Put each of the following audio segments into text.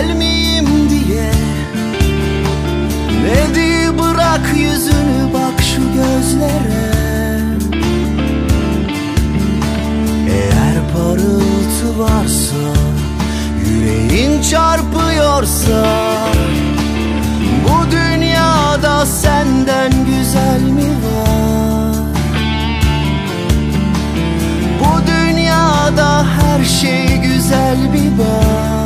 Güzel miyim diye. Dedi bırak yüzünü bak şu gözlere. Eğer parıltı varsa Yüreğin çarpıyorsa Bu dünyada senden güzel mi var? Bu dünyada her şey güzel bir bak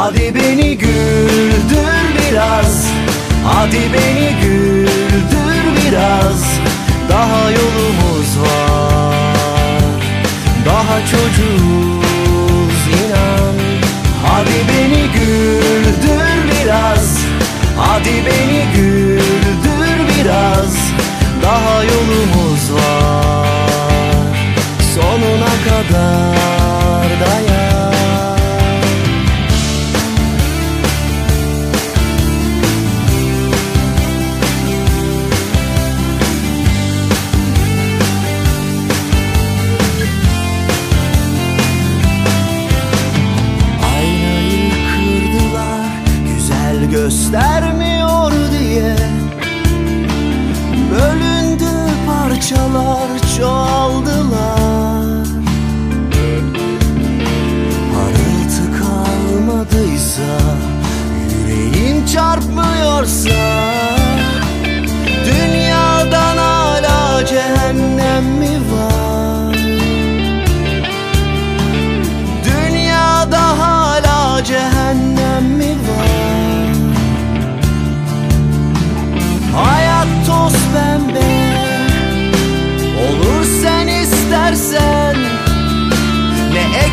Hadi beni güldür biraz. Hadi beni güldür biraz. Daha yolumuz var. Daha çocuğuz inan. Hadi beni güldür biraz. Hadi beni güldür biraz. Daha yolumuz göstermiyor diye. Bölündü parçalar çoğaldılar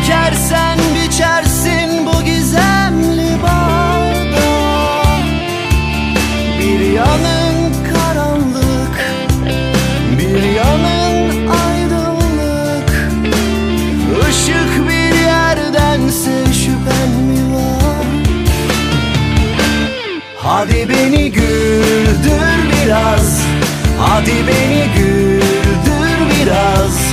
Ne ekersen biçersin bu gizemli bağda. Bir yanın karanlık Bir yanın aydınlık. Işık bir yerdense şüphen mi var? Hadi beni güldür biraz Hadi beni güldür biraz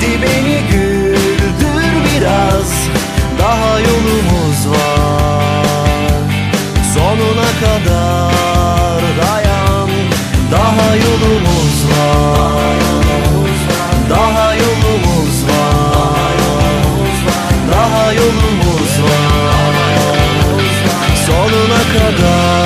Hadi beni güldür biraz. Daha yolumuz var. Sonuna kadar dayan. Daha yolumuz var. Daha yolumuz var. Daha yolumuz var. Sonuna kadar